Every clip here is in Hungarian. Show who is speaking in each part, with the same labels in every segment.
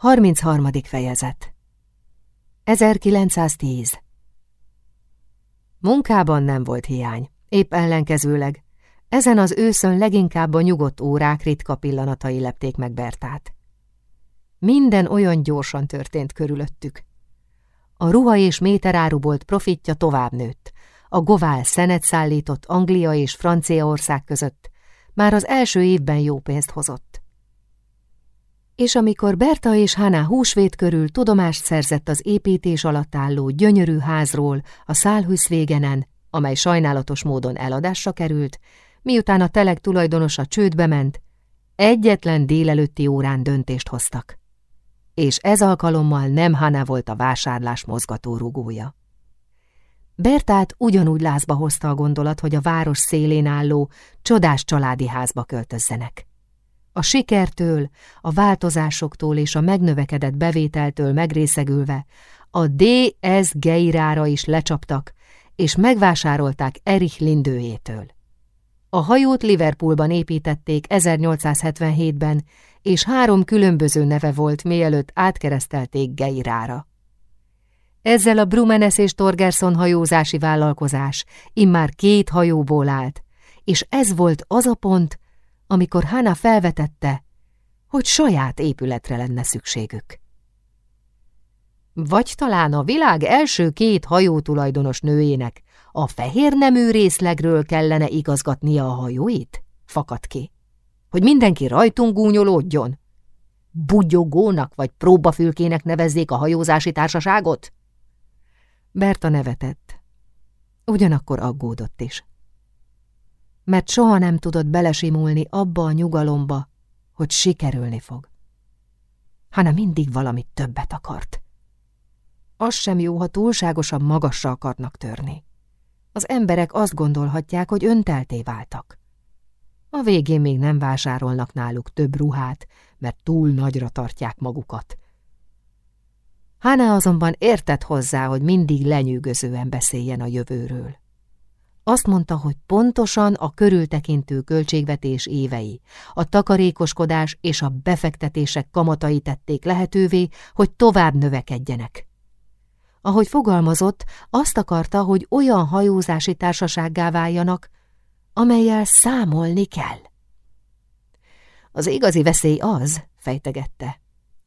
Speaker 1: 33. fejezet 1910 Munkában nem volt hiány, épp ellenkezőleg. Ezen az őszön leginkább a nyugodt órák ritka pillanatai lepték meg Bertát. Minden olyan gyorsan történt körülöttük. A ruha és méterárubolt profitja tovább nőtt. A govál szenet szállított Anglia és Franciaország között. Már az első évben jó pénzt hozott és amikor Berta és Hana húsvét körül tudomást szerzett az építés alatt álló gyönyörű házról a szálhűsz végenen, amely sajnálatos módon eladásra került, miután a telek tulajdonosa csődbe ment, egyetlen délelőtti órán döntést hoztak. És ez alkalommal nem Hana volt a vásárlás mozgató rugója. Bertát ugyanúgy lázba hozta a gondolat, hogy a város szélén álló, csodás családi házba költözzenek. A sikertől, a változásoktól és a megnövekedett bevételtől megrészegülve a D.S. Geirára is lecsaptak, és megvásárolták Erich Lindőjétől. A hajót Liverpoolban építették 1877-ben, és három különböző neve volt, mielőtt átkeresztelték Geirára. Ezzel a Brumenes és Torgerson hajózási vállalkozás immár két hajóból állt, és ez volt az a pont, amikor Hana felvetette, hogy saját épületre lenne szükségük. Vagy talán a világ első két hajótulajdonos nőjének a fehér nemű részlegről kellene igazgatnia a hajóit? Fakad ki. Hogy mindenki rajtunk gúnyolódjon? Bugyogónak vagy próbafülkének nevezzék a hajózási társaságot? Berta nevetett. Ugyanakkor aggódott is mert soha nem tudott belesimulni abba a nyugalomba, hogy sikerülni fog, hanem mindig valamit többet akart. Az sem jó, ha túlságosan magasra akarnak törni. Az emberek azt gondolhatják, hogy öntelté váltak. A végén még nem vásárolnak náluk több ruhát, mert túl nagyra tartják magukat. Hána azonban értett hozzá, hogy mindig lenyűgözően beszéljen a jövőről. Azt mondta, hogy pontosan a körültekintő költségvetés évei, a takarékoskodás és a befektetések kamatai tették lehetővé, hogy tovább növekedjenek. Ahogy fogalmazott, azt akarta, hogy olyan hajózási társasággá váljanak, amelyel számolni kell. Az igazi veszély az, fejtegette,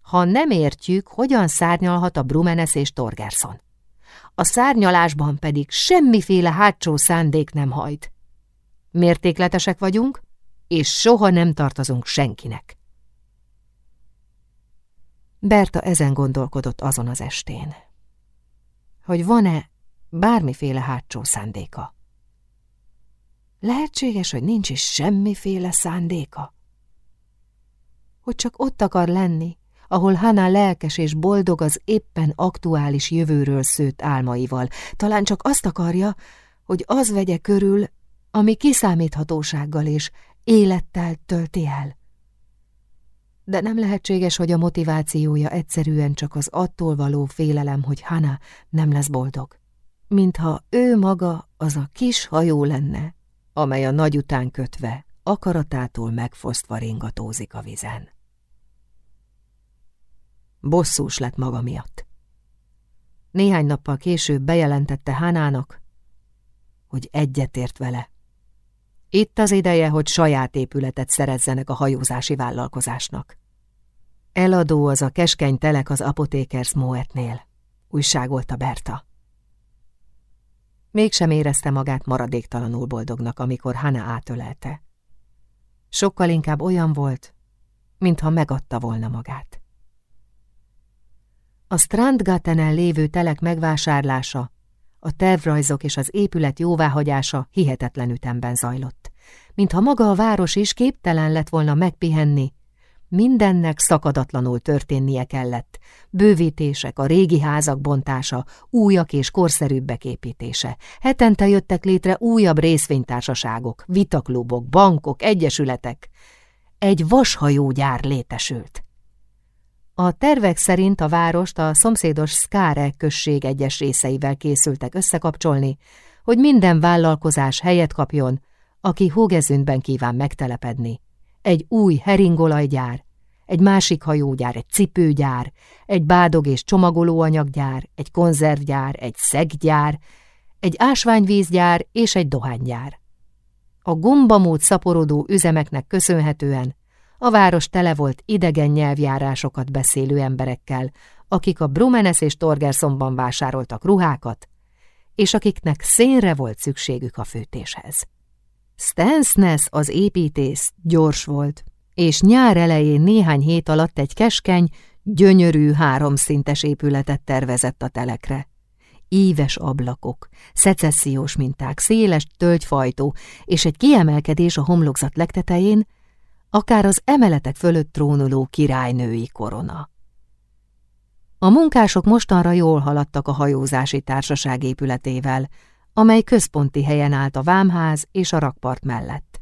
Speaker 1: ha nem értjük, hogyan szárnyalhat a Brumenes és Torgerson a szárnyalásban pedig semmiféle hátsó szándék nem hajt. Mértékletesek vagyunk, és soha nem tartozunk senkinek. Berta ezen gondolkodott azon az estén, hogy van-e bármiféle hátsó szándéka. Lehetséges, hogy nincs is semmiféle szándéka. Hogy csak ott akar lenni, ahol Hana lelkes és boldog az éppen aktuális jövőről szőtt álmaival. Talán csak azt akarja, hogy az vegye körül, ami kiszámíthatósággal és élettel tölti el. De nem lehetséges, hogy a motivációja egyszerűen csak az attól való félelem, hogy Hana nem lesz boldog. Mintha ő maga az a kis hajó lenne, amely a nagy után kötve, akaratától megfosztva ringatózik a vizen. Bosszús lett maga miatt. Néhány nappal később bejelentette Hánának, hogy egyetért vele. Itt az ideje, hogy saját épületet szerezzenek a hajózási vállalkozásnak. Eladó az a keskeny telek az apotékers Moetnél, újságolta Berta. Mégsem érezte magát maradéktalanul boldognak, amikor Hana átölelte. Sokkal inkább olyan volt, mintha megadta volna magát. A Strandgatenen lévő telek megvásárlása, a tervrajzok és az épület jóváhagyása hihetetlen ütemben zajlott. Mintha maga a város is képtelen lett volna megpihenni, mindennek szakadatlanul történnie kellett. Bővítések, a régi házak bontása, újak és korszerűbbek építése. Hetente jöttek létre újabb részvénytársaságok, vitaklubok, bankok, egyesületek. Egy vashajógyár létesült. A tervek szerint a várost a szomszédos Skáre község egyes részeivel készültek összekapcsolni, hogy minden vállalkozás helyet kapjon, aki Hógezüntben kíván megtelepedni. Egy új heringolajgyár, egy másik hajógyár, egy cipőgyár, egy bádog és csomagolóanyaggyár, egy konzervgyár, egy szeggyár, egy ásványvízgyár és egy dohánygyár. A gombamód szaporodó üzemeknek köszönhetően a város tele volt idegen nyelvjárásokat beszélő emberekkel, akik a Brumenes és Torgersonban vásároltak ruhákat, és akiknek szénre volt szükségük a főtéshez. Stansness az építész gyors volt, és nyár elején néhány hét alatt egy keskeny, gyönyörű háromszintes épületet tervezett a telekre. Íves ablakok, szecessziós minták, széles tölgyfajtó és egy kiemelkedés a homlokzat legtetején, akár az emeletek fölött trónuló királynői korona. A munkások mostanra jól haladtak a hajózási társaság épületével, amely központi helyen állt a vámház és a rakpart mellett.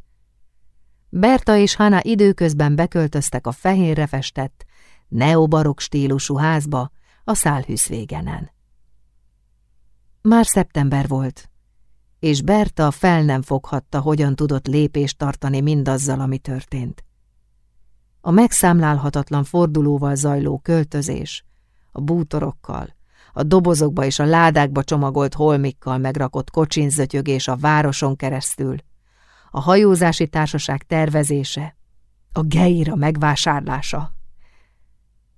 Speaker 1: Berta és Hana időközben beköltöztek a fehérre festett, neobarok stílusú házba a szálhűszvégenen. Már szeptember volt, és Berta fel nem foghatta, hogyan tudott lépést tartani mindazzal, ami történt. A megszámlálhatatlan fordulóval zajló költözés, a bútorokkal, a dobozokba és a ládákba csomagolt holmikkal megrakott kocsinzötyögés a városon keresztül, a hajózási társaság tervezése, a geira megvásárlása.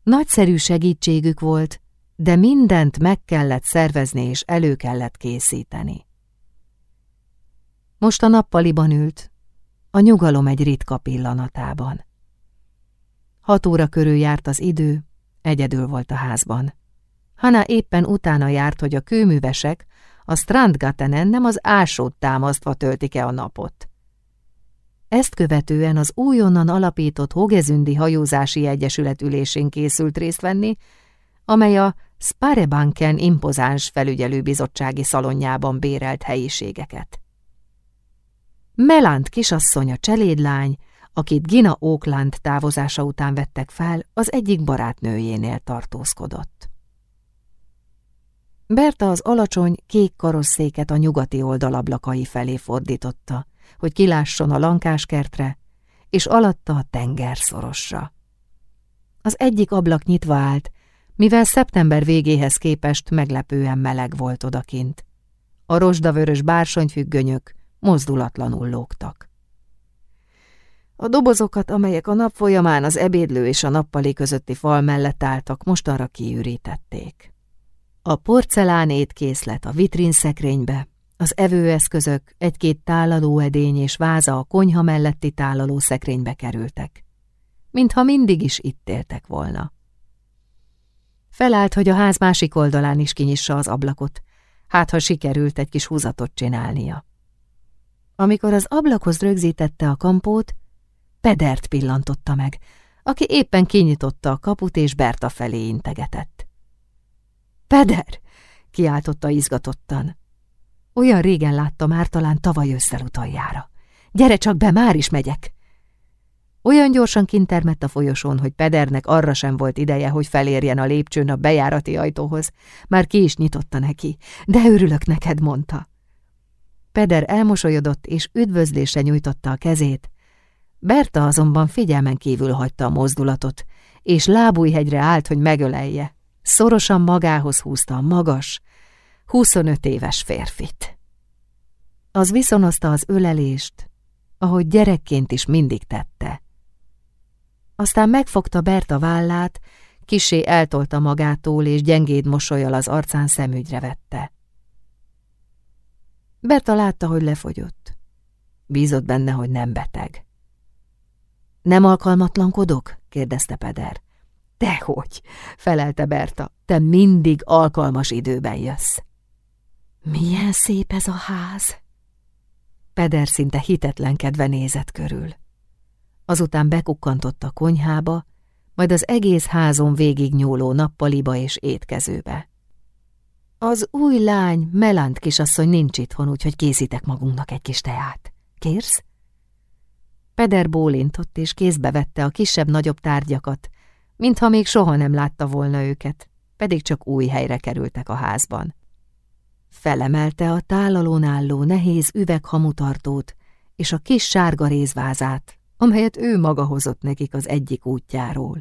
Speaker 1: Nagyszerű segítségük volt, de mindent meg kellett szervezni és elő kellett készíteni. Most a nappaliban ült, a nyugalom egy ritka pillanatában. Hat óra körül járt az idő, egyedül volt a házban. Hanna éppen utána járt, hogy a kőművesek a Strandgatenen nem az ásót támasztva töltik-e a napot. Ezt követően az újonnan alapított Hogezündi Hajózási Egyesület ülésén készült részt venni, amely a Sparebanken impozáns felügyelőbizottsági szalonjában bérelt helyiségeket. Melant kisasszony a cselédlány, akit Gina Oakland távozása után vettek fel, az egyik barátnőjénél tartózkodott. Berta az alacsony, kék karosszéket a nyugati oldalablakai felé fordította, hogy kilásson a lankáskertre, és alatta a tengerszorosra. Az egyik ablak nyitva állt, mivel szeptember végéhez képest meglepően meleg volt odakint. A rozsdavörös bársonyfüggönyök mozdulatlanul lógtak. A dobozokat, amelyek a nap folyamán az ebédlő és a nappali közötti fal mellett álltak, mostanra kiürítették. A porcelán étkészlet a vitrinszekrénybe, az evőeszközök, egy-két tálaló edény és váza a konyha melletti tálaló szekrénybe kerültek. Mintha mindig is itt éltek volna. Felállt, hogy a ház másik oldalán is kinyissa az ablakot, hát ha sikerült egy kis húzatot csinálnia. Amikor az ablakhoz rögzítette a kampót, Pedert pillantotta meg, aki éppen kinyitotta a kaput és Berta felé integetett. Peder! kiáltotta izgatottan. Olyan régen látta már talán tavaly ősszel utoljára. Gyere csak be, már is megyek! Olyan gyorsan kintermett a folyosón, hogy Pedernek arra sem volt ideje, hogy felérjen a lépcsőn a bejárati ajtóhoz. Már ki is nyitotta neki, de örülök neked, mondta. Peder elmosolyodott, és üdvözlése nyújtotta a kezét. Berta azonban figyelmen kívül hagyta a mozdulatot, és lábújhegyre állt, hogy megölelje. Szorosan magához húzta a magas, 25 éves férfit. Az viszonozta az ölelést, ahogy gyerekként is mindig tette. Aztán megfogta Berta vállát, kisé eltolta magától, és gyengéd mosolyal az arcán szemügyre vette. Berta látta, hogy lefogyott. Bízott benne, hogy nem beteg. Nem alkalmatlankodok? kérdezte Peder. Dehogy, felelte Berta, te mindig alkalmas időben jössz. Milyen szép ez a ház! Peder szinte hitetlenkedve nézett körül. Azután bekukkantott a konyhába, majd az egész házon végig nyúló nappaliba és étkezőbe. Az új lány, Melant kisasszony nincs itthon, úgyhogy készítek magunknak egy kis teát. Kérsz? Peder bólintott, és kézbe vette a kisebb-nagyobb tárgyakat, mintha még soha nem látta volna őket, pedig csak új helyre kerültek a házban. Felemelte a tálalón álló nehéz üveghamutartót és a kis sárga rézvázát, amelyet ő maga hozott nekik az egyik útjáról.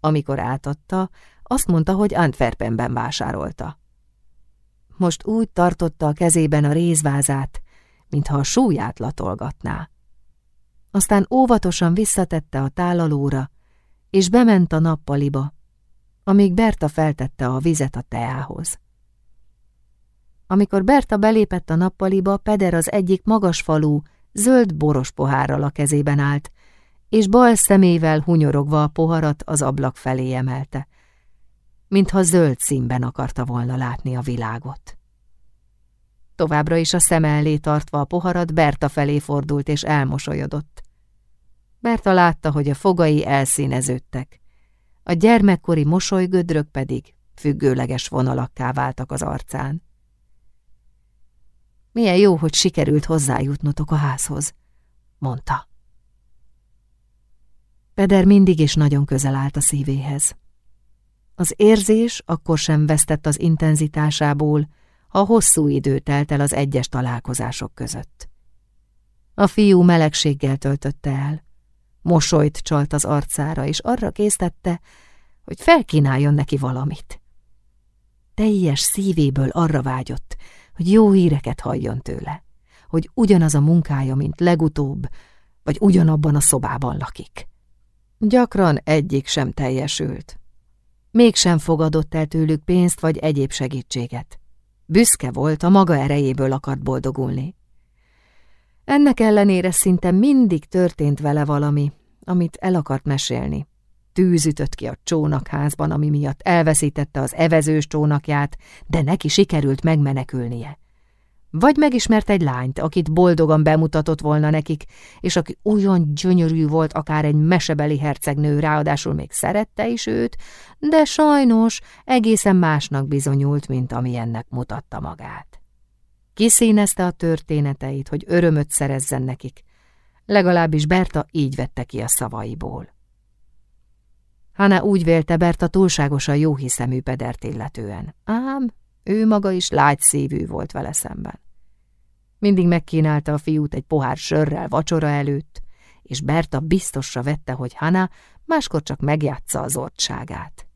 Speaker 1: Amikor átadta, azt mondta, hogy Antwerpenben vásárolta. Most úgy tartotta a kezében a rézvázát, mintha a súlyát latolgatná. Aztán óvatosan visszatette a tálalóra, és bement a nappaliba, amíg Berta feltette a vizet a teához. Amikor Berta belépett a nappaliba, Peder az egyik magas falú, zöld boros pohárral a kezében állt, és bal szemével hunyorogva a poharat az ablak felé emelte, mintha zöld színben akarta volna látni a világot. Továbbra is a szem elé tartva a poharat, Berta felé fordult és elmosolyodott. Berta látta, hogy a fogai elszíneződtek. A gyermekkori mosolygödrök pedig függőleges vonalakká váltak az arcán. Milyen jó, hogy sikerült hozzájutnotok a házhoz, mondta. Peder mindig is nagyon közel állt a szívéhez. Az érzés akkor sem vesztett az intenzitásából, ha hosszú idő telt el az egyes találkozások között. A fiú melegséggel töltötte el. Mosolyt csalt az arcára, és arra késztette, hogy felkínáljon neki valamit. Teljes szívéből arra vágyott, hogy jó híreket halljon tőle, hogy ugyanaz a munkája, mint legutóbb, vagy ugyanabban a szobában lakik. Gyakran egyik sem teljesült. Mégsem fogadott el tőlük pénzt vagy egyéb segítséget. Büszke volt, a maga erejéből akart boldogulni. Ennek ellenére szinte mindig történt vele valami, amit el akart mesélni. Tűz ütött ki a csónakházban, ami miatt elveszítette az evezős csónakját, de neki sikerült megmenekülnie. Vagy megismert egy lányt, akit boldogan bemutatott volna nekik, és aki olyan gyönyörű volt, akár egy mesebeli hercegnő, ráadásul még szerette is őt, de sajnos egészen másnak bizonyult, mint ami ennek mutatta magát. Kiszínezte a történeteit, hogy örömöt szerezzen nekik, legalábbis Berta így vette ki a szavaiból. Hanna úgy vélte Berta túlságosan jóhiszemű pedert illetően, ám ő maga is lágy szívű volt vele szemben. Mindig megkínálta a fiút egy pohár sörrel vacsora előtt, és Berta biztosra vette, hogy Hana máskor csak megjátsza az ortságát.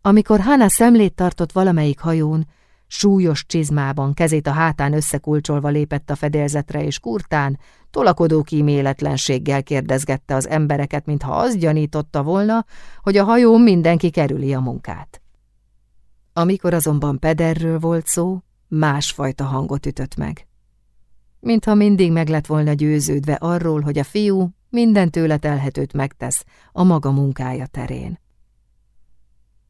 Speaker 1: Amikor Hana szemlét tartott valamelyik hajón, súlyos csizmában, kezét a hátán összekulcsolva lépett a fedélzetre, és kurtán, tolakodó kíméletlenséggel kérdezgette az embereket, mintha azt gyanította volna, hogy a hajón mindenki kerüli a munkát. Amikor azonban Pederről volt szó, másfajta hangot ütött meg. Mintha mindig meg lett volna győződve arról, hogy a fiú minden tőle telhetőt megtesz a maga munkája terén.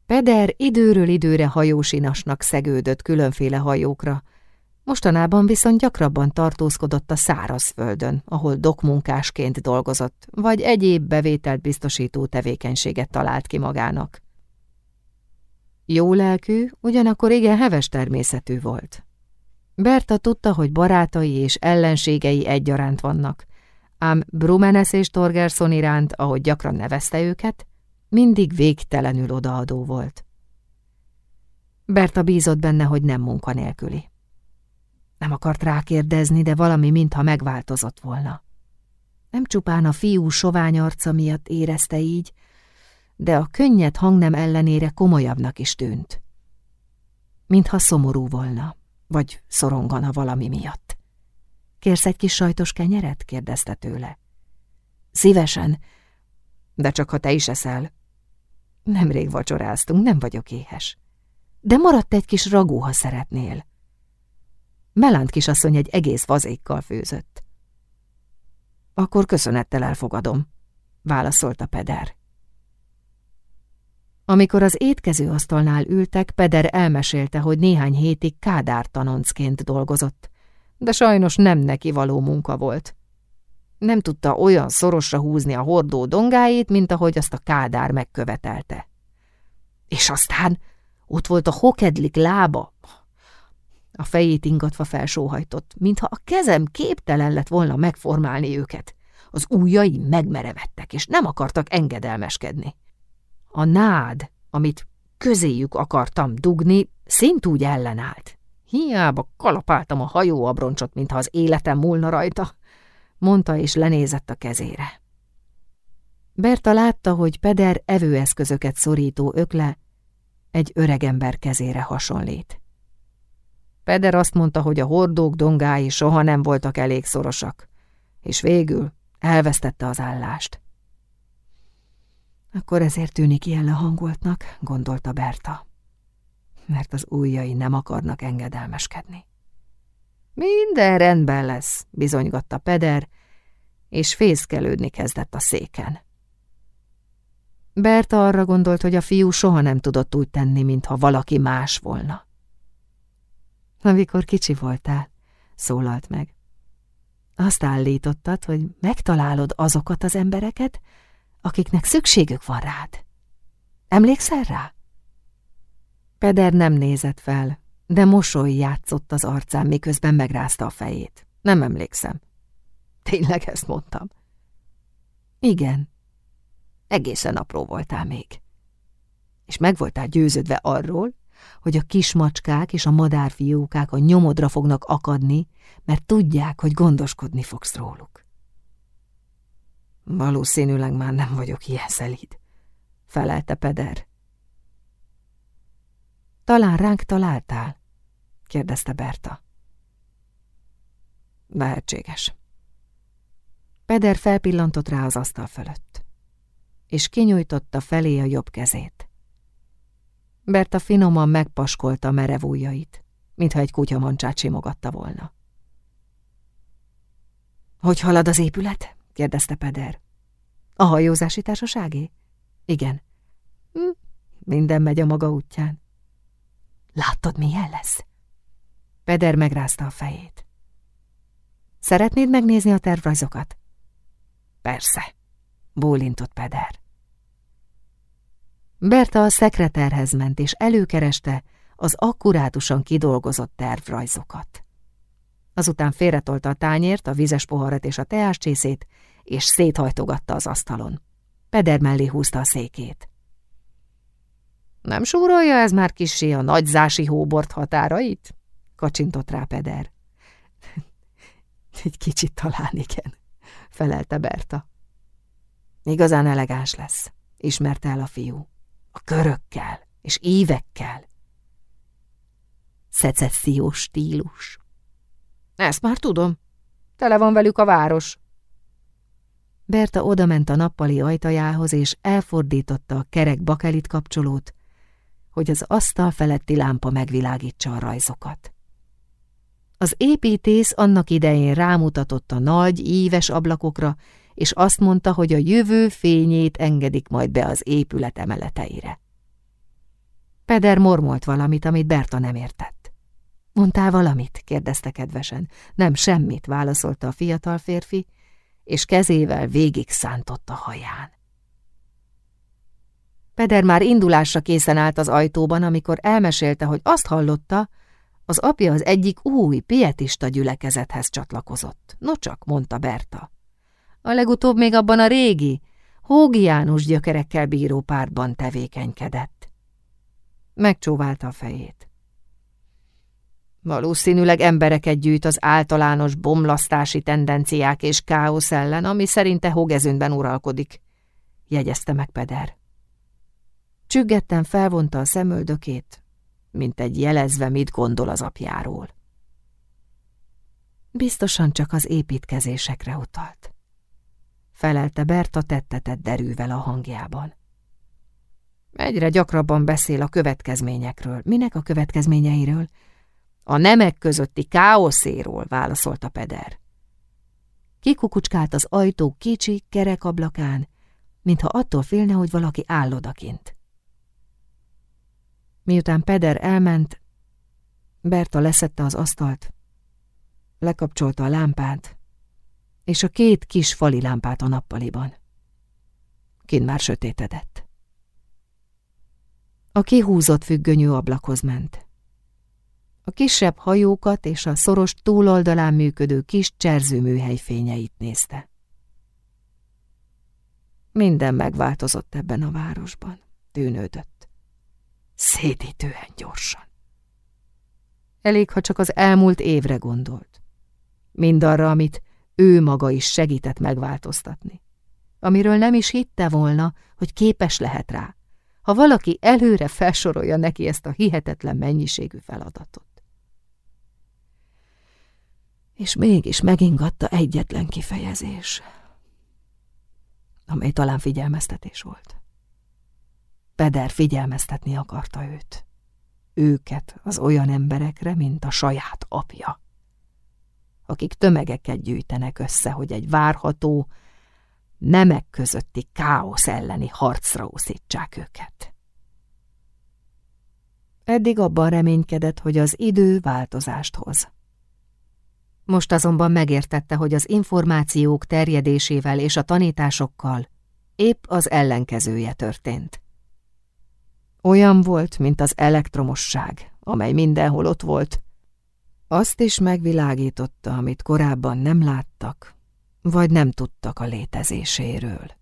Speaker 1: Peder időről időre hajósinasnak szegődött különféle hajókra, mostanában viszont gyakrabban tartózkodott a szárazföldön, ahol dokmunkásként dolgozott, vagy egyéb bevételt biztosító tevékenységet talált ki magának. Jó lelkű, ugyanakkor igen heves természetű volt. Berta tudta, hogy barátai és ellenségei egyaránt vannak, ám Brumenes és Torgerson iránt, ahogy gyakran nevezte őket, mindig végtelenül odaadó volt. Berta bízott benne, hogy nem munkanélküli. Nem akart rákérdezni, de valami mintha megváltozott volna. Nem csupán a fiú sovány arca miatt érezte így, de a könnyed hangnem ellenére komolyabbnak is tűnt. Mintha szomorú volna, vagy szorongana valami miatt. Kérsz egy kis sajtos kenyeret? kérdezte tőle. Szívesen, de csak ha te is eszel. Nemrég vacsoráztunk, nem vagyok éhes. De maradt egy kis ragú, ha szeretnél. Melánt kisasszony egy egész vazékkal főzött. Akkor köszönettel elfogadom, válaszolta Peder. Amikor az étkező asztalnál ültek, Peder elmesélte, hogy néhány hétig Kádár tanoncként dolgozott, de sajnos nem neki való munka volt. Nem tudta olyan szorosra húzni a hordó dongáit, mint ahogy azt a Kádár megkövetelte. És aztán ott volt a hokedlik lába. A fejét ingatva felsóhajtott, mintha a kezem képtelen lett volna megformálni őket. Az ujjai megmerevettek, és nem akartak engedelmeskedni. A nád, amit közéjük akartam dugni, szintúgy ellenállt. Hiába kalapáltam a hajóabroncsot, mintha az életem múlna rajta. mondta és lenézett a kezére. Berta látta, hogy Peder evőeszközöket szorító ökle egy öregember kezére hasonlít. Peder azt mondta, hogy a hordók dongái soha nem voltak elég szorosak, és végül elvesztette az állást. Akkor ezért tűnik ilyen lehangoltnak, gondolta Berta, mert az ujjai nem akarnak engedelmeskedni. Minden rendben lesz, bizonygatta Peder, és fészkelődni kezdett a széken. Berta arra gondolt, hogy a fiú soha nem tudott úgy tenni, mintha valaki más volna. Amikor kicsi voltál, szólalt meg. Azt állítottad, hogy megtalálod azokat az embereket, akiknek szükségük van rád. Emlékszel rá? Peder nem nézett fel, de mosoly játszott az arcán, miközben megrázta a fejét. Nem emlékszem. Tényleg ezt mondtam? Igen. Egészen apró voltál még. És meg voltál győződve arról, hogy a kismacskák és a madárfiókák a nyomodra fognak akadni, mert tudják, hogy gondoskodni fogsz róluk. Valószínűleg már nem vagyok ilyen szelíd, felelte Peder. Talán ránk találtál? kérdezte Berta. Lehetséges. Peder felpillantott rá az asztal fölött, és kinyújtotta felé a jobb kezét. Berta finoman megpaskolta merev ujjait, mintha egy kutyamancsát simogatta volna. Hogy halad az épület? Kérdezte Peder. A hajózási társaságé? Igen. Hm, minden megy a maga útján. Láttad, milyen lesz? Peder megrázta a fejét. Szeretnéd megnézni a tervrajzokat? Persze, bólintott Peder. Berta a szekreterhez ment, és előkereste az akkurátusan kidolgozott tervrajzokat. Azután félretolta a tányért, a vizes poharat és a teáscsészét, és széthajtogatta az asztalon. Peder mellé húzta a székét. Nem súrolja ez már kisé a nagyzási hóbort határait? Kacsintott rá Peder. Egy kicsit talán igen, felelte Berta. Igazán elegáns lesz, ismerte el a fiú. A körökkel és évekkel. Szecessziós stílus. Ezt már tudom. Tele van velük a város. Berta odament a nappali ajtajához, és elfordította a kerek bakelit kapcsolót, hogy az asztal feletti lámpa megvilágítsa a rajzokat. Az építész annak idején rámutatott a nagy, íves ablakokra, és azt mondta, hogy a jövő fényét engedik majd be az épület emeleteire. Peder mormolt valamit, amit Berta nem értett. Mondtál valamit? kérdezte kedvesen. Nem, semmit, válaszolta a fiatal férfi, és kezével végig szántott a haján. Peder már indulásra készen állt az ajtóban, amikor elmesélte, hogy azt hallotta, az apja az egyik új, pietista gyülekezethez csatlakozott. No csak, mondta Berta. A legutóbb még abban a régi, Hógi János gyökerekkel bíró pártban tevékenykedett. Megcsóválta a fejét. Valószínűleg embereket gyűjt az általános bomlasztási tendenciák és káosz ellen, ami szerinte Hogezünben uralkodik, jegyezte meg Peder. Csüggetten felvonta a szemöldökét, mint egy jelezve, mit gondol az apjáról. Biztosan csak az építkezésekre utalt. Felelte Berta tettetett derűvel a hangjában. Egyre gyakrabban beszél a következményekről. Minek a következményeiről? A nemek közötti káoszéról, válaszolta Peder. Kikukucskált az ajtó kicsi, kerek ablakán, mintha attól félne, hogy valaki áll odakint. Miután Peder elment, Berta leszette az asztalt, lekapcsolta a lámpát, és a két kis fali lámpát a nappaliban. Kint már sötétedett. A kihúzott függönyű ablakhoz ment. A kisebb hajókat és a szoros túloldalán működő kis cserzőműhely fényeit nézte. Minden megváltozott ebben a városban, tűnődött. Szédítően gyorsan. Elég, ha csak az elmúlt évre gondolt. Mindarra, amit ő maga is segített megváltoztatni. Amiről nem is hitte volna, hogy képes lehet rá, ha valaki előre felsorolja neki ezt a hihetetlen mennyiségű feladatot. És mégis megingatta egyetlen kifejezés, amely talán figyelmeztetés volt. Peder figyelmeztetni akarta őt. Őket az olyan emberekre, mint a saját apja akik tömegeket gyűjtenek össze, hogy egy várható, nemek közötti káosz elleni harcra úszítsák őket. Eddig abban reménykedett, hogy az idő változást hoz. Most azonban megértette, hogy az információk terjedésével és a tanításokkal épp az ellenkezője történt. Olyan volt, mint az elektromosság, amely mindenhol ott volt, azt is megvilágította, amit korábban nem láttak, vagy nem tudtak a létezéséről.